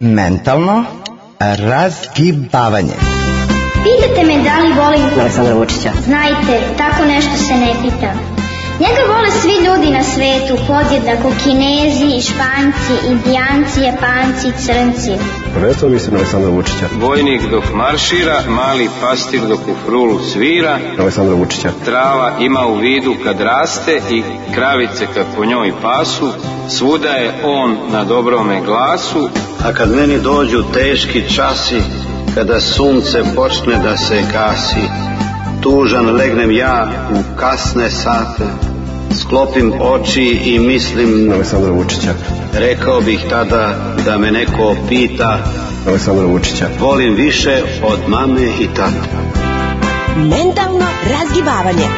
Mentalno razgibavanje. Pitate me da li volim Aleksandra Vučića. Znajte, tako nešto se ne pita. Njega vole svi ljudi na svetu, podjednako kinezi, španci, indijanci, japanci, crnci. Prvenstveno mislim na Aleksandra Vučića. Vojnik dok maršira, mali pastir dok u frulu svira, Aleksandra Vučića. trava ima u vidu kad raste i kravice kad po njoj pasu, svuda je on na dobrome glasu, A kad meni dođu teški časi, kada sunce počne da se gasi, tužan legnem ja u kasne sate, sklopim oči i mislim, Na Aleksandra Vučića. rekao bih tada da me neko pita, Aleksandra Vučića. volim više od mame i tate. Mentalno razgibavanje.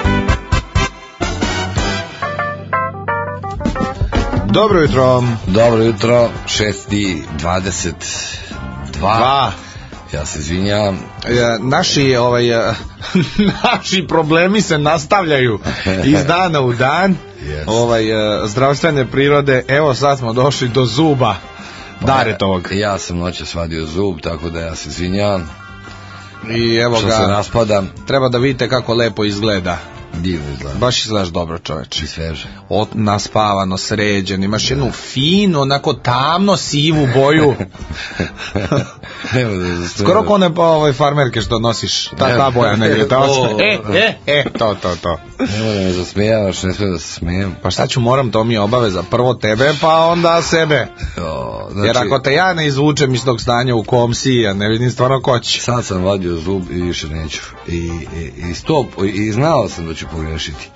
Dobro jutro. Dobro jutro, 6.22. Dva. Ja se izvinjavam. Naši, ovaj, e, naši problemi se nastavljaju iz dana u dan. Yes. Ovaj, e, zdravstvene prirode, evo sad smo došli do zuba Daretovog. Ja sam noćas vadio zub, tako da ja se izvinjavam. I evo Što se ga, raspadam, treba da vidite kako lepo izgleda. Divno izgleda. Baš izgledaš dobro čoveče. I sveže. Od, naspavano, sređen, imaš jednu finu, onako tamno sivu boju. Evo da. Skoro ko one pa ovaj farmerke što nosiš. Ta, ta boja negdje. Ta, O. e, e, e, to, to, to. Evo da me zasmijavaš, ne sve da se smijem. Pa šta ću moram, to mi je obaveza. Prvo tebe, pa onda sebe. O, znači, Jer ako te ja ne izvučem iz tog stanja u kom si, ja ne vidim stvarno ko će. Sad sam vadio zub i više neću. I, i, i, stop, i znao sam da ću pogrešiti.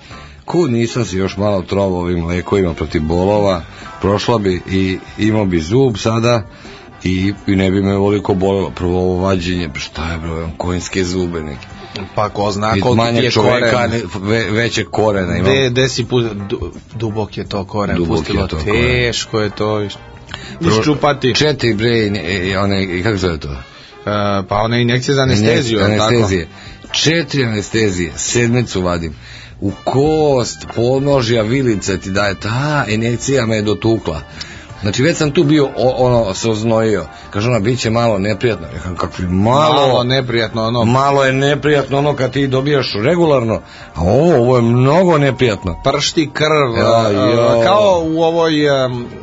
Kud nisam se još malo trovao ovim lekovima protiv bolova, prošla bi i imao bi zub sada i, i ne bi me ovoliko bolelo. Prvo ovo vađenje, pa šta je bro, imam konjske zube neki. Pa ko zna koliko ti je čoveka, koren. ve, veće korena imam. De, de si pu, du, dubok je to koren, Dubok pustilo je to koren. teško je to. Iščupati. Četiri bre, one, kako se zove to? E, pa one injekcije za anesteziju, jel tako? Četiri anestezije, sedmicu vadim. U kost, podnožja, vilice ti daje, ta injekcija me je dotukla. Znači već sam tu bio o, ono se oznojio. Kaže ona biće malo neprijatno. Ja kakvi malo, Malo neprijatno ono. malo je neprijatno ono kad ti dobijaš regularno. A ovo, ovo je mnogo neprijatno. pršti krv, Ja, jo. kao u ovoj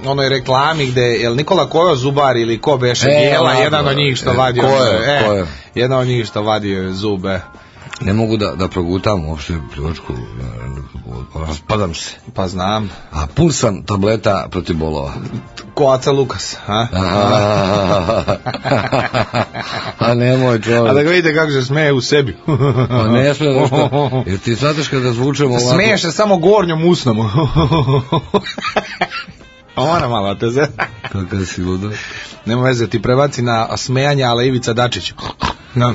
onoj reklami gde, jel Nikola Kojo Zubar ili ko beše E, Bijela, ladno. jedan od njih što E, vadi Kojo, ono, e, Kojo. jedan od njih što vadi zube. Ne mogu da, da progutam uopšte pljuvačku, raspadam se. Pa znam. A pun sam tableta protiv bolova. Ko Aca Lukas, a? A, a nemoj A da čovjek. ga vidite kako se smeje u sebi. Pa ne sme da što. Jer ti znateš kada zvučemo ovako. Smeješ se samo gornjom usnom. A mora malo te ze. Kakav si ludo. Nema veze, ti prebaci na smejanje, ale Ivica Dačić. No,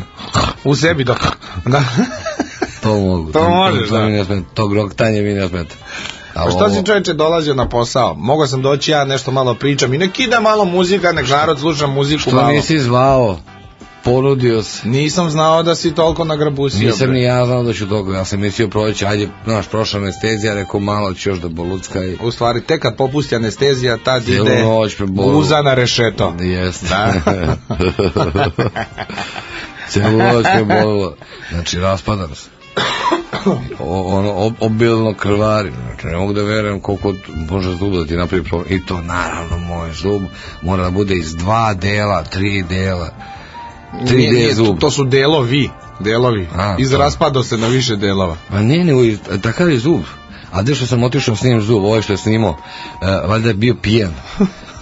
u sebi dok. Da. To mogu. To možeš, to, da. mi ne smeta. To groktanje mi ne smeta. A A što ovo- si čovječe dolazio na posao? Mogao sam doći ja nešto malo pričam i nek ide malo muzika, nek narod sluša muziku Što malo. nisi zvao? Ponudio se. Nisam znao da si toliko nagrabusio. Nisam ni ja znao da ću toliko. Ja sam mislio proći, ajde, znaš, prošla anestezija, rekao malo ću još da bolucka i... U stvari, tek kad popusti anestezija, tad Cijelu ide noć guza na rešeto. Jeste. Da. Cijelu noć me bolilo. Znači, raspadam se. O, ono, ob, obilno krvari. Znači, ne mogu da verujem koliko može zub da ti napravi problem. I to, naravno, moj zub mora da bude iz dva dela, tri dela. Tri Nije, nije, zub. to, to su delovi. Delovi. A, to. Izraspado se na više delova. Pa ne, nego takav je zub. A gde što sam otišao s njim zub, ovaj što je snimao, uh, valjda je bio pijen.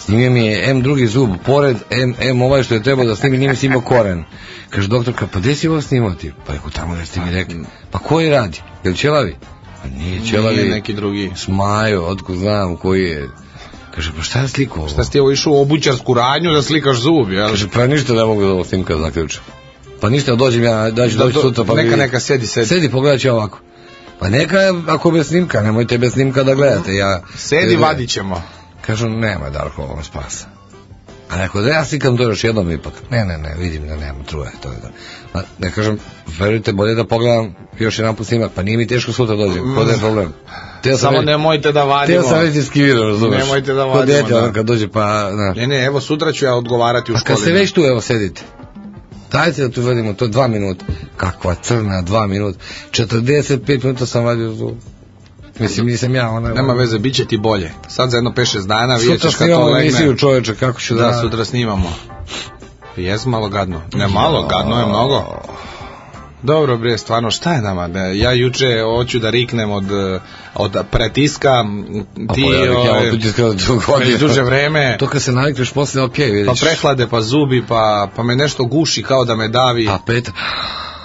Snimio mi je M drugi zub, pored M, M ovaj što je trebao da snimi, nije mi snimao koren. Kaže doktorka, pa gde si ovo snimao ti? Pa rekao, tamo gde ste mi rekli. Pa koji radi? Jel ćelavi? Pa nije ćelavi. Nije neki drugi. Smajo, otko znam koji je. Kaže, pa šta je sliko ovo? Šta si ti ovo išao u obućarsku radnju da slikaš zub, jel? Kaže, pa ništa ne mogu da ovo snimka zaključim. Pa ništa, dođem ja, da ću Da, doći do- sutra pa neka, neka, sedi, sedi. Sedi, pogledat ću ovako. Pa neka ako bez snimka, nemojte bez snimka da gledate. Ja, Sedi, vadit ćemo. Kažu, nema Darko ovo spasa. A neko da ja slikam to još jednom ipak. Ne, ne, ne, vidim da nema truje, to je to. A, ne kažem, verujte, bolje da pogledam još jedan put snimak, pa nije mi teško sutra dođem, kod je problem. Teo Samo nemojte da vadimo. Teo sam već iskiviro, razumeš? Nemojte da Kod vadimo, dete, da. ono kad dođe, pa, na. Ne, ne, evo sutra ću ja odgovarati u A školi. kad ste već tu, evo, sedite. Dajte da tu vedimo, to je dva minuta. Kakva crna, dva minuta. 45 minuta sam vadio zub. Mislim, nisam ja, ona... Nema veze, bit će ti bolje. Sad za jedno 5-6 dana vidjet Sutra ćeš kad to snimamo legne. emisiju čoveče, kako ću da... Da, sutra snimamo. Jes malo gadno. Ne malo, gadno je mnogo. Dobro bre, stvarno šta je nama? Da, ja juče hoću da riknem od, od pretiska, ti pa ja ja ovaj, opet iskreno tu godinu. već duže vreme, To kad se navikneš posle, okej, vidiš. pa prehlade, pa zubi, pa, pa me nešto guši kao da me davi, A pet,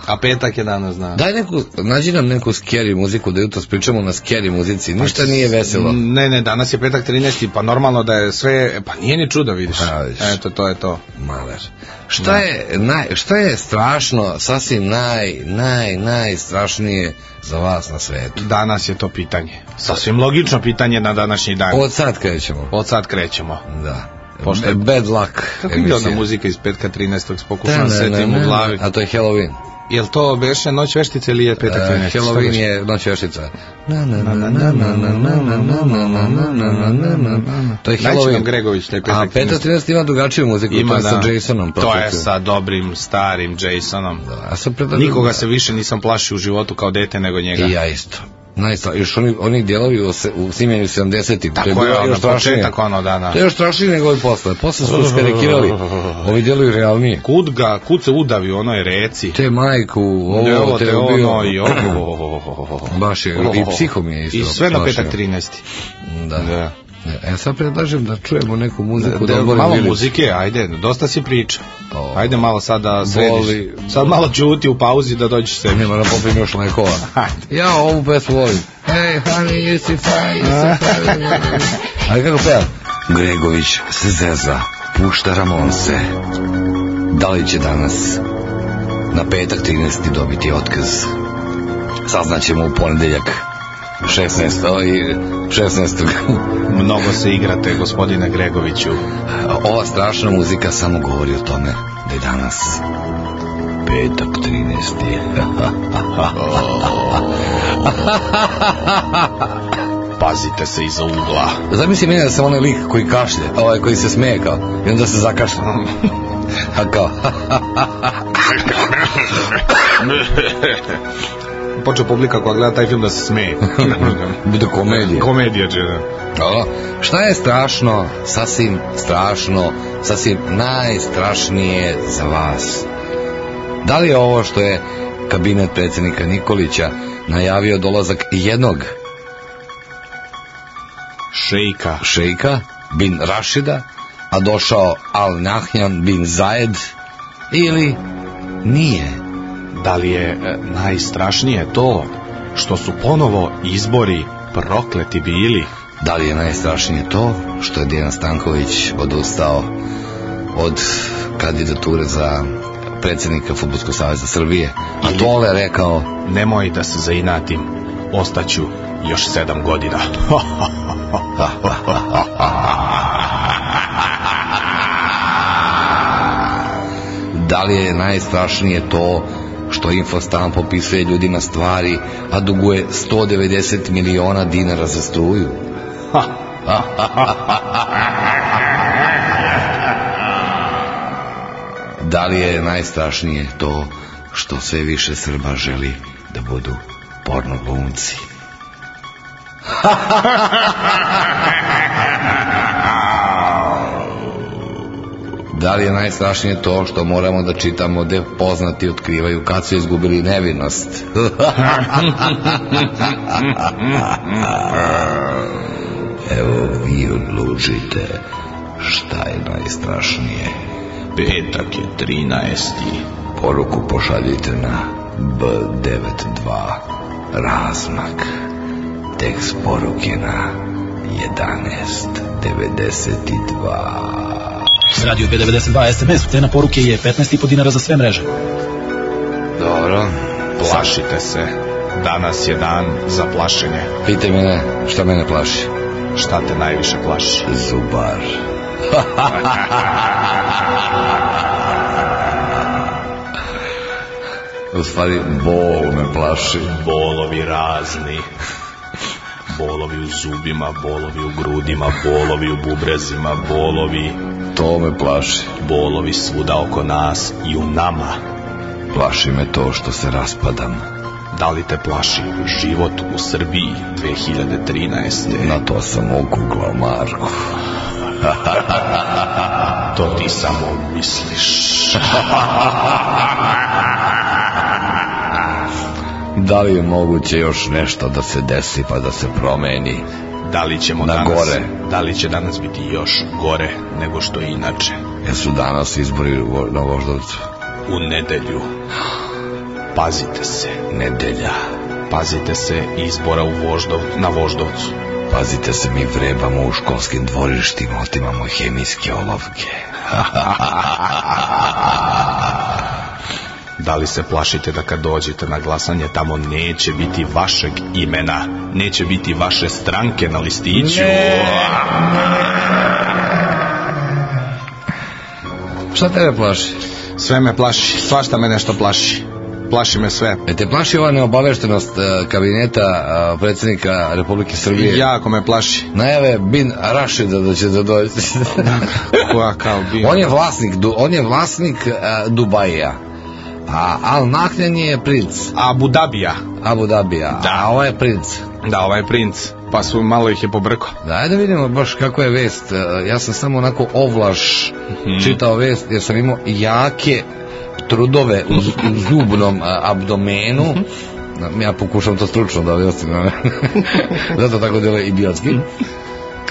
a petak je danas, da. daj neku, nađi nam neku scary muziku da jutros pričamo na scary muzici, ništa nije veselo. Ne, ne, danas je petak 13. Pa normalno da je sve, pa nije ni čudo, vidiš. Pa, vidiš. Eto, to je to. Maler. Šta je, naj, šta je strašno, sasvim naj, naj, najstrašnije za vas na svetu? Danas je to pitanje. Sasvim logično pitanje na današnji dan. Od sad krećemo. Od sad krećemo. Da. Pošto je- Bad luck. Kako ide ona muzika iz petka 13. Da, Pokušam da, setim da, u da, glavi. A to je Halloween. Jel to beše noć veštice ili je petak 13? Uh, Halloween je noć veštica. Na, na, na, na, na, na, na, na, na, na, na, na, na, na, na, na. To je Halloween. Gregović taj A petak Peta 13. 13 ima drugačiju muziku, Ima to je da. sa Jasonom. To je sa dobrim, starim Jasonom. A sad predlažem- Nikoga se više nisam plašio u životu kao dete nego njega. I ja isto. Najstra, još oni, oni dijelovi u, se, u snimljenju 70-ih, to je Tako je, bilo ono, još strašnije. početak ono, da, da. To je još strašnije nego ovi posle. Posle su skarikirali, ovi djeluju realnije. Kud ga, kud se udavi u onoj reci. Te majku, Ne, ovo, te te ubio. ono i ovo. Baš je, i psiho mi je isto. I sve na petak 13. Da. Da. E, sad predlažem da čujemo neku muziku da, Da, malo muzike, ajde, dosta si priča. O. Ajde malo sad da središ. Boli. Sad malo ćuti u pauzi da dođeš sebi. Ne moram popim još lekova. Ja ovu pesmu volim. Hey, honey, you si fine, you fine. Ali kako peva? Gregović se zeza, pušta Ramonse. Da li će danas na petak 13. dobiti otkaz? Saznaćemo u ponedeljak 16. i 16. Mnogo se igrate, gospodine Gregoviću. Ova strašna muzika samo govori o tome da je danas petak 13. Pazite se iza ugla. Zamisli mene da sam onaj lik koji kašlje, ovaj koji se smeje kao, i onda se zakašlja. A kao, Počeo publika koja gleda taj film da se smeje. bude komedija. Komedija će da. Dobro. Šta je strašno, sasvim strašno, sasvim najstrašnije za vas? Da li je ovo što je kabinet predsjednika Nikolića najavio dolazak jednog Šejka. šejka bin Rašida, a došao Al Nahjan bin Zajed ili nije? Da li je e, najstrašnije to što su ponovo izbori prokleti bili? Da li je najstrašnije to što je Dijan Stanković odustao od kandidature za predsjednika Futbolskog saveza Srbije, a Ili- Tole je rekao Nemoj da se zainatim, ostaću još sedam godina. da li je najstrašnije to što Infostan popisuje ljudima stvari, a duguje 190 miliona dinara za struju. da li je najstrašnije to što sve više Srba želi da budu porno glumci? Da li je najstrašnije to što moramo da čitamo gde poznati otkrivaju kad su izgubili nevinost? Evo vi odlučite šta je najstrašnije. Petak je 13. Poruku pošaljite na B92 Razmak. Tekst poruke na 1192. Radio B92 SMS, cena poruke je 15,5 dinara za sve mreže. Dobro. Plašite se. Danas je dan za plašenje. Pitaj mene šta mene plaši. Šta te najviše plaši? Zubar. U stvari, bol me plaši. Bolovi razni. Bolovi u zubima, bolovi u grudima, bolovi u bubrezima, bolovi, To me plaši. bolovi svuda oko nas i u nama. Plaši me to što se raspadam. Da li te plaši život u Srbiji 2013. Na to sam okuglao, Marko. To ti samo misliš. Da li je moguće još nešto da se desi pa da se promeni? Da li ćemo Na danas, gore. da li će danas biti još gore nego što je inače? Jesu danas izbori na Voždovcu? U nedelju. Pazite se. Nedelja. Pazite se izbora u Voždov, na Voždovcu. Pazite se, mi vrebamo u školskim dvorištima, otimamo hemijske olovke. Da li se plašite da kad dođete na glasanje tamo neće biti vašeg imena, neće biti vaše stranke na listiću? Šta tebe plaši? Sve me plaši, svašta me nešto plaši. Plaši me sve. E te plaši ova neobaveštenost e, kabineta e, predsjednika Republike Srbije? Jako me plaši. Najave Bin Rašida da će da dođe. Koja kao bio. on je vlasnik, on je vlasnik e, Dubaija. A Al Nahjan je princ Abu Dabija. Abu Dabija, Da. a ovo je princ. Da, ovaj princ. Pa su malo ih je pobrko. Da, ajde vidimo baš kako je vest. E, Ja sam samo onako ovlaš čitao vest jer sam imao jake trudove u, u zubnom abdomenu. Ja pokušam to stručno da objasnim. Zato tako djeluje idiotski.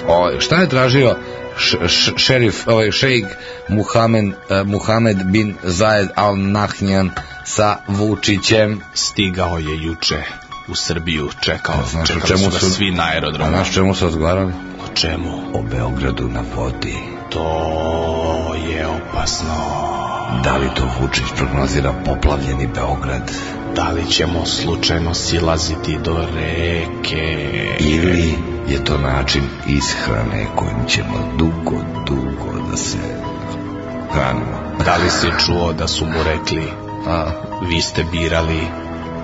O, šta je tražio š, š, šerif, ovaj šejk Muhamed, eh, Muhamed bin Zajed Al Nahjan sa Vučićem? Stigao je juče u Srbiju, čekao, Znaš čekali čemu su ga svi na A aerodromu. naš čemu su razgovarali? O čemu? O Beogradu na vodi. To je opasno. Da li to Vučić prognozira poplavljeni Beograd? Da li ćemo slučajno silaziti do reke? Ili je to način ishrane kojim ćemo dugo, dugo da se hranimo? Da li si čuo da su mu rekli A, vi ste birali,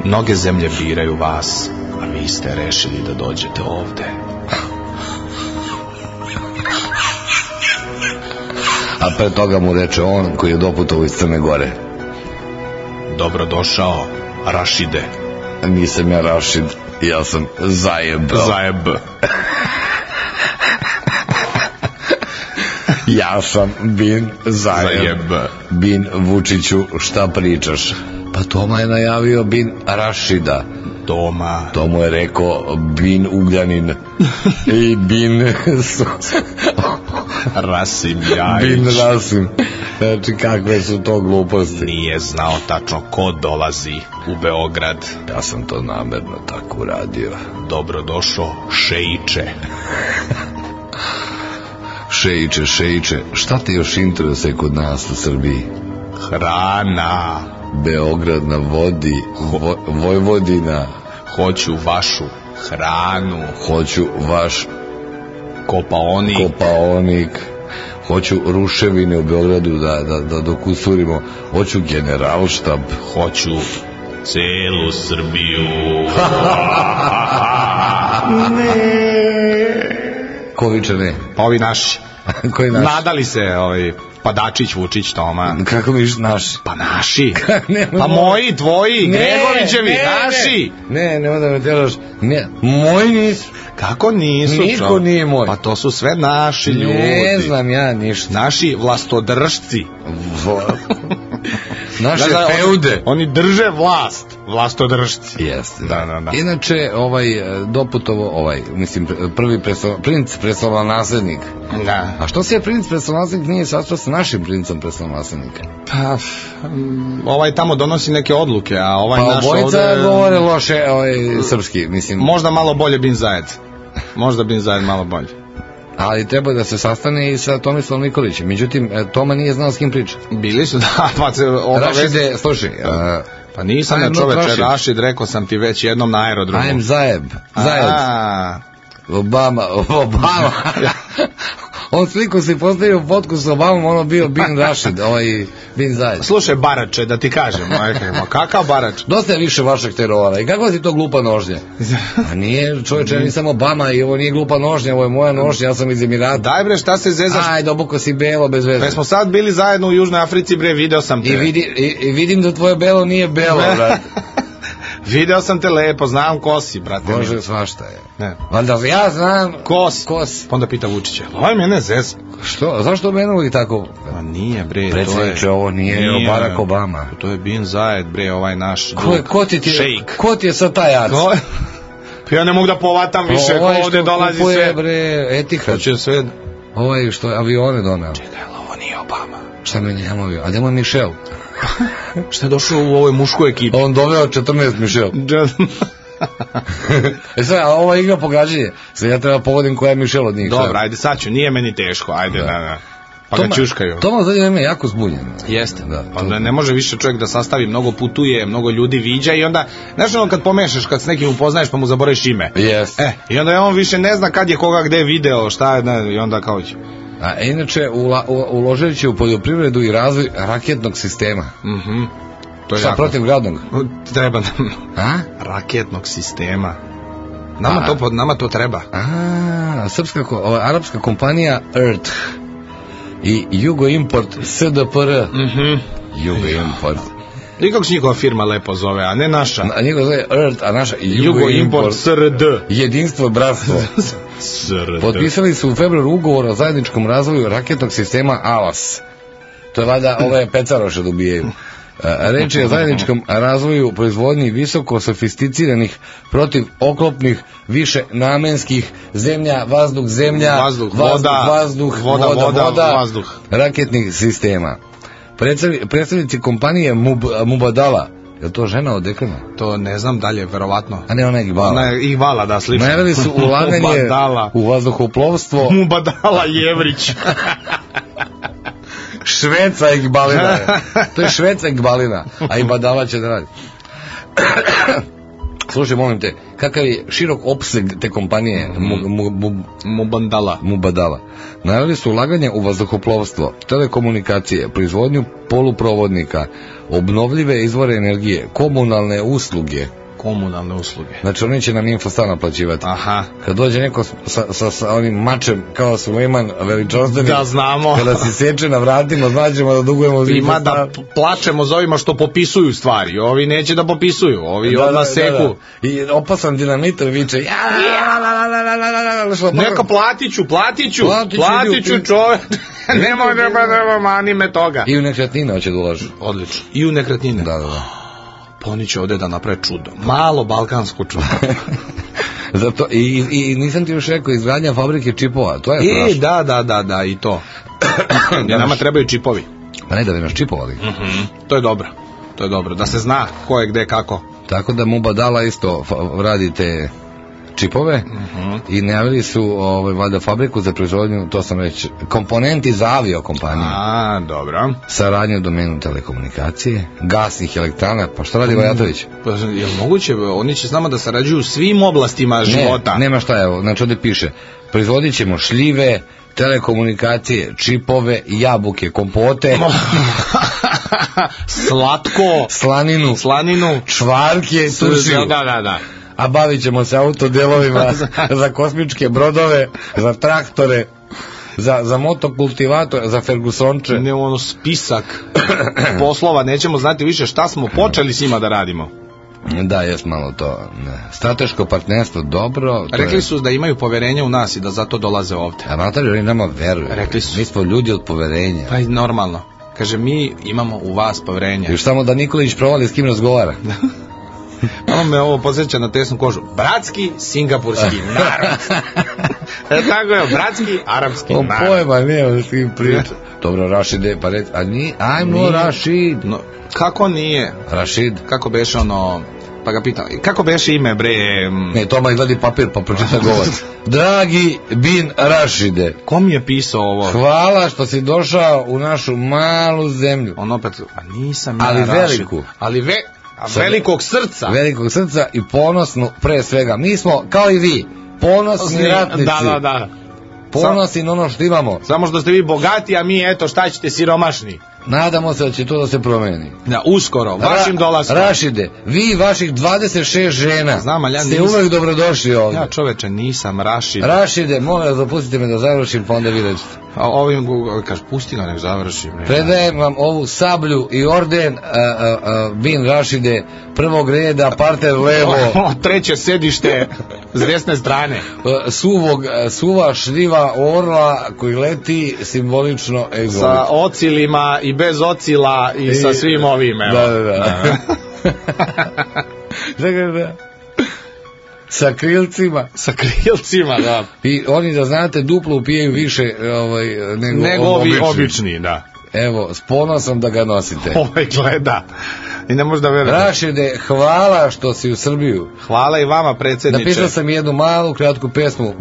mnoge zemlje biraju vas, a vi ste rešili da dođete ovde. A pre toga mu reče on koji je doputovao iz Crne Gore. Dobrodošao, Rašide. Nisam ja Rašid, ja sam Zajeb. Zajeb. Ja sam Bin Zajeb. Zajeb. Bin Vučiću, šta pričaš? Pa Toma je najavio Bin Rašida. Toma. To mu je rekao Bin Ugljanin i Bin Rasim Ljajić. Bin Rasim. Znači, kakve su to gluposti. Nije znao tačno ko dolazi u Beograd. Ja sam to namerno tako uradio. Dobrodošao, šeiče. Šeiče, šeiče, šta te još interesuje kod nas u Srbiji? Hrana. Beograd na vodi, Vo, Vojvodina, Hoću vašu hranu. hoću vaš Kopaonik. kopaonik, hoću ruševine u Beogradu da, da, da dokusurimo, hoću generalštab, Hoću celu Srbiju. ko viče ne? Pa ovi naši. Koji naš? Nadali se ovaj Padačić, Vučić, Toma. Kako mi viš naš? Pa naši. Pa moji. tvoji, Gregorićevi, naši. Ne, ne, nemoj da me tjeraš. Ne, moji nisu. Kako nisu? Niko čovek? nije moj. Pa to su sve naši ljudi. Ne znam ja ništa. Naši vlastodržci. Naše Znaš da, feude. Oni, oni drže vlast. Vlastodržci. Jeste. Da, da, da. Inače, ovaj e, doputovo, ovaj, mislim, pr- prvi presto, princ naslednik. Da. A što se je princ naslednik nije sastao sa našim princom naslednika? Pa, mm, ovaj tamo donosi neke odluke, a ovaj Pa naš ovde... govore loše ovaj, srpski, mislim. Možda malo bolje Bin Zajed. Možda Bin Zajed malo bolje. Ali treba da se sastane i sa Tomislavom Nikolićem. Međutim, e, Toma nije znao s kim priča. Bili su, da, pa se obavez... Rašide, slušaj, uh, Pa nisam not čoveče. Rašid, rekao sam ti već jednom na aerodromu. I'm Zajeb. Zajeb. Obama, Obama. On sliku si postavio fotku s Obamom, ono bio Bin Rashid, ovaj Bin Zajed. Slušaj, Barače, da ti kažem, ma kakav Barač? Dosta je više vašeg terora. I kakva ti to glupa nožnja? A nije, čovječe, ja nisam Obama i ovo nije glupa nožnja, ovo je moja nožnja, ja sam iz Emirata. Daj bre, šta se zezaš? Ajde, obuko si belo bez veze. Pa smo sad bili zajedno u Južnoj Africi, bre, video sam te. I, vidi, i, i vidim da tvoje belo nije belo, brate. Video sam te lepo, znam ko si, brate. Bože, svašta je. Ne. Valjda ja znam Ko si? ko si. Pa onda pita Vučića, ovaj mene zez. Što? Zašto mene uvijek tako? Ma nije, bre, to je... Predsjedniče, ovo nije Barack Obama. To je Bin Zajed, bre, ovaj naš Ko, je, ko ti ti, Šejk. ko ti je sad taj jac? Ko je? Pa ja ne mogu da povatam više, ko Ovaj ovde dolazi kupuje, sve. bre, Etihad. To će sve... Ovaj što je avione doneo. Čekaj, ovo nije Obama. Šta mi njemu avio? A gdje je Michel? Šta je došao u ovoj muškoj ekipi? On doveo 14 Michel. e sad, a ova igra pogađanje. Sad ja treba pogodim koja je Michel od njih. Dobro, ajde, sad ću, nije meni teško, ajde, da, da. Pa ga čuškaju. To me zadnje vreme jako zbunjen. Jeste, Da, pa to- da ne može više čovjek da sastavi, mnogo putuje, mnogo ljudi viđa i onda, znaš ono kad pomešaš, kad s nekim upoznaješ pa mu zaboraviš ime. Yes. E, i onda on više ne zna kad je koga gde video, šta je, ne, i onda kao će. A inače, ula, u, uložit će u poljoprivredu i razvoj raketnog sistema. Mhm. To je Šta, jako- protiv gradnog? Treba nam A? raketnog sistema. Nama, A. to, pod- nama to treba. A, srpska, ova, arapska kompanija Earth i Jugo Import SDPR. Mhm. Jugo Import. I kako se njihova firma lepo zove, a ne naša. A njegov zove Earth, a naša Jugo, Import SRD. Jedinstvo, bratstvo. SRD. Potpisali su u februaru ugovor o zajedničkom razvoju raketnog sistema ALAS. To je vada ove pecaroše dobijaju. E, Reč je o zajedničkom razvoju proizvodnji visoko sofisticiranih protiv oklopnih više namenskih zemlja, vazduh, zemlja, Vazduh, vazduh, voda, vazduh, voda, voda, voda, vazduh. raketnih sistema. Predstavni- Predstavnici kompanije Mub, Mubadala, je to žena od dekana? To ne znam dalje, verovatno. A ne, ona je Igbala. Ona je Ihvala, da, slično. Najavili su ulaganje u vazduhoplovstvo Mubadala Jevrić. Šveca Igbalina je. To je Šveca Igbalina, a i Badala će da radi. Slušaj, molim te, kakav je širok opseg te kompanije mu, mu, Mubandala. Mubadala? Najavili su ulaganje u vazduhoplovstvo, telekomunikacije, proizvodnju poluprovodnika, obnovljive izvore energije, komunalne usluge. Komunalne usluge. Znači oni će nam infostan naplaćivati. Aha. Kad dođe neko sa, sa, sa onim mačem kao Suleiman veličanstveni, Da znamo. kada se seče na vratima, znaćemo da dugujemo za Ima da plačemo za ovima što popisuju stvari. Ovi neće da popisuju, ovi Da, odmah da, seku. da, da. I opasan dinamitar viče, ja, la, la, la, la, la, la, la, la, Neka pa- platiću, platiću, Platiću, čovjek. Nemoj, nemoj, nemoj, mani me toga. I u nekretnine hoće da ulažu. Odlično. I u nekretnine. Da, da, da. Pa oni će ovde da naprave čudo. Malo balkansko čudo. Zato, i, i, i nisam ti još rekao, izgradnja fabrike čipova, to je I strašno. da, da, da, da, i to. I nama trebaju čipovi. Pa ne da bi nas čipovali. To je dobro. To je dobro. Da se zna ko je gde kako. Tako da mu badala isto radi te čipove Mhm. i najavili su ovaj, valjda fabriku za proizvodnju, to sam već, komponenti za avio kompaniju. A, dobro. Saradnju u domenu telekomunikacije, gasnih elektrana, pa što radi Vajatović? Pa, je li moguće, oni će s nama da sarađuju u svim oblastima života. Ne, nema šta, evo, znači ovde piše, proizvodit ćemo šljive, telekomunikacije, čipove, jabuke, kompote, Slatko, slaninu, slaninu, čvarke, sušiju. Da, da, da. A bavit ćemo se autodelovima za kosmičke brodove, za traktore, za, za motokultivator, za Fergusonče. Ne ono spisak poslova, nećemo znati više šta smo počeli s njima da radimo. Da, jes malo to. Ne. Strateško partnerstvo, dobro. Rekli je- su da imaju poverenja u nas i da zato dolaze ovde. A Matari, oni nama veruju. Rekli su. Mi smo ljudi od poverenja. Pa i normalno. Kaže, mi imamo u vas poverenje. Još samo da Nikolić provali s kim razgovara. Ono me ovo posjeća na tesnu kožu. Bratski, singapurski narod. e, tako je, bratski, arapski On narod. pojma nema s kim priča. Dobro, Rašide, pa reći, a ni, ajmo Nije. Rašid. No, kako nije? Rašid. Kako beše ono... Pa ga pitao, kako beše ime, bre... Ne, Toma izvadi papir pa pročita govor. Dragi bin Rašide, Ko mi je pisao ovo? hvala što si došao u našu malu zemlju. On opet, pa nisam ja Ali Rašid. veliku. Ali ve, a velikog srca. Velikog srca i ponosnu pre svega. Mi smo, kao i vi, ponosni Ponosni- ratnici. Da, da, da. ponosni na ono što imamo. Samo što ste vi bogati, a mi, eto, šta ćete, siromašni. Nadamo se da će to da se promeni. Da, uskoro, vašim Ra- dolaskom. Rašide, vi i vaših 26 žena Znam, ali ja ste nisam- uvek dobrodošli ovdje. Ja čoveče nisam Rašid. Rašide, molim vas, dopustite me da završim, pa onda vi recite. A ovim, kaž, pusti ga, nek završim. ne. Predajem vam ovu sablju i orden, a, a, a, bin Rašide, prvog reda, parter levo, O, treće sedište s desne strane. suvog, suva šljiva orla koji leti simbolično Sa egzolično. ocilima i bez ocila i, sa svim ovim, evo. Da, da, da. Čekaj, da. Sa krilcima. Sa krilcima, da. I oni da znate duplo upijaju više ovaj, nego, Nego ovi obični. obični, da. Evo, s ponosom da ga nosite. Ovaj gleda. I ne možda verujete. Rašide, hvala što si u Srbiju. Hvala i vama, predsjedniče. Napisao sam jednu malu, kratku pesmu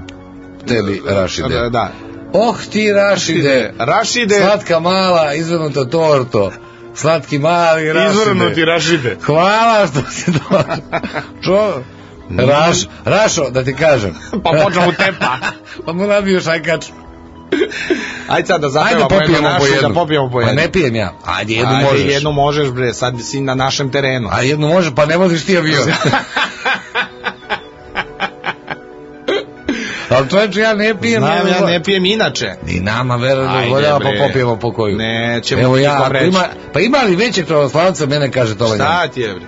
tebi, Rašide. Da, da. Oh ti, Rašide, Rašide, slatka mala, izvrnuto torto, slatki mali Rašide. izvrnuti Rašide. Hvala što si to... Čo? Raš, Rašo, da ti kažem. Pa počnem u tepa. pa mu nabiju šajkač. Ajde sad da Ajde zapevamo popijemo jednu po jednu. da popijemo po jednu. Pa ne pijem ja. Ajde, jednu Ajde, možeš. jednu možeš, bre, sad si na našem terenu. A jednu može, pa ne voziš ti avion. Ali čovječe, ja ne pijem. Znam, ja ne pijem inače. Ni nama verujem da Ajde, dozvoljava pa popijemo po koju. Nećemo Evo ja, nikom ako reći. ima, pa ima li većeg pravoslavca, mene kaže to ovaj Šta ti je, bre?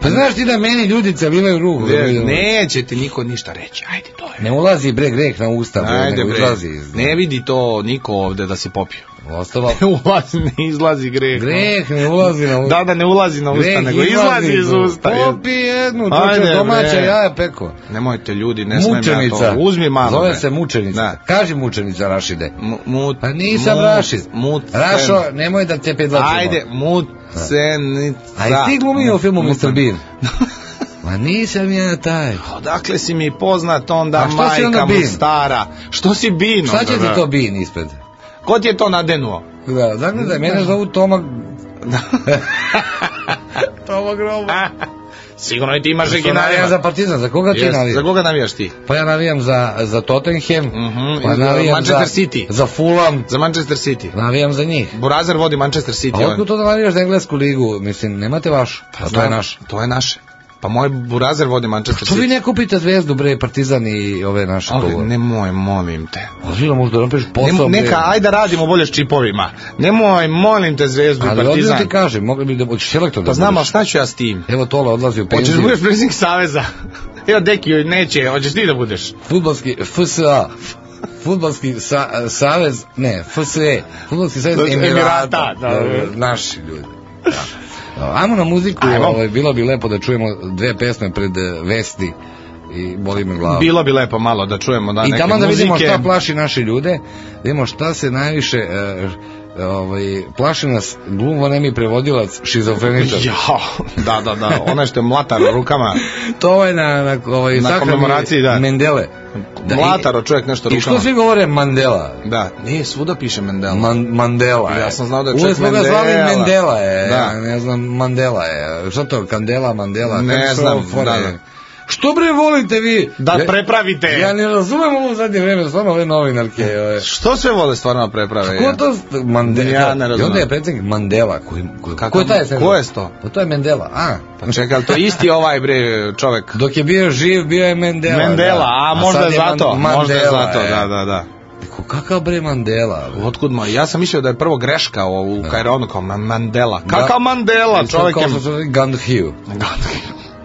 Pa znaš ti da meni ljudi cavivaju ruku. da vidim. Neće ti niko ništa reći. Ajde, to je. Ne ulazi bre greh na usta, bre, Ajde, nego bre. izlazi iz... Ne vidi to niko ovde da si popio. Ostalo, Ne ulazi, ne izlazi greh. greh ne ulazi na usta. Da, da ne ulazi na usta, Greh nego izlazi iz usta. Popi jednu, Ajde, čuče, domaća bre. jaja peko. Nemojte ljudi, ne smem ja to. Uzmi malo. Zove bre. se mučenica. Da. Kaži mučenica, Rašide. Mu, mu, Pa nisam mu- Rašid. Mu, Rašo, nemoj da te pedlačimo. Ajde, mucenica. A i ti glumio u filmu Mr. Bean? Ma nisam ja taj. Odakle si mi poznat onda majka mu stara? Što si bin? Šta će ti da? to bin ispred? Ko ti je to nadenuo? Da, zagledaj, mene zovu Toma... Toma Groba. Sigurno i ti imaš neki navijam za Partizan, za koga ti Za navijaš? koga navijaš ti? Pa ja navijam za, za Tottenham, Mhm, pa i za navijam Manchester za, City. za Fulham, Za Manchester City. navijam za njih. Burazer vodi Manchester City. A otkud to da navijaš za englesku ligu? Mislim, nemate vaš, a to je naš. To je naše. Pa moj Burazer vodi Manchester Što vi City. ne kupite zvezdu, bre, Partizan i ove naše Ali, klubove? nemoj, molim te. Ozbiljno možda napiš posao, Nemo, bre. neka, ajde da radimo bolje s čipovima. Nemoj, molim te, Zvezdu i Ali ozbiljno Partizan. ti kažem, mogli bi da hoćeš selektor da Pa znam, ali budeš. šta ću ja s tim? Evo Tola odlazi u Hoćeš penziju. da budeš predsjednik Saveza? Evo, Deki, neće, hoćeš ti da budeš? Futbalski FSA. Futbalski sa, savez, ne, FSE, Futbalski savez Emirata, Emirata, da, da. naši ljudi. Da. Ajmo na muziku, Ajmo. ovaj, bilo bi lepo da čujemo dve pesme pred eh, Vesti i boli me glava. Bilo bi lepo malo da čujemo da I neke tamo da vidimo muzike. šta plaši naše ljude, da vidimo šta se najviše eh, ovaj, plaši nas glumonemi prevodilac šizofreničar. Jao, da, da, da, onaj što je mlatar u rukama, To je na, na, ovaj, Na komemoraciji, da. Mendele. Da, mlataro čovjek nešto I što rukama. svi govore Mandela? Da, nije, svuda piše Mendel. Man, Mandela je. Ja sam znao da je čovjek smo ga zvali Mandela. Mandela je. Da. Ja ne znam, Mandela je. Šta to, Kandela, Mandela? Ne znam, da, da. Što bre volite vi? Da Ja- prepravite. Ja ne razumem ovo zadnje vreme, stvarno ove novinarke. Ove. Što sve vole stvarno da preprave? Ko to Mandela? Ja ne I razumem. onda je predsjednik Mandela. Koji, koji, Kakav- ko je taj? ko je to? Pa to je Mandela. A, Pa čekaj, ali to je isti ovaj bre čovjek. dok je bio živ, bio je Mandela. Mendela, da. a možda sad je zato, možda je Mandela, zato, e. da, da, da. Ko, kakav bre Mandela? bre? Otkud ma? Ja sam mislio da je prvo greška u, u Kaironu kao Ma- Mandela. Kakav Da. Mandela, čovjek je... Kao što Hugh.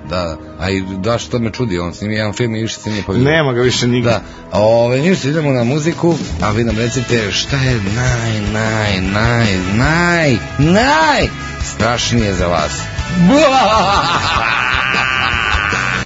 Da, a i da što me čudi, on snimi jedan film i više se nije pojavio. Nema ga više nigde. Da, ove, ništa, idemo na muziku, a vi nam recite šta je naj, naj, naj, naj, naj strašnije za vas. Bua!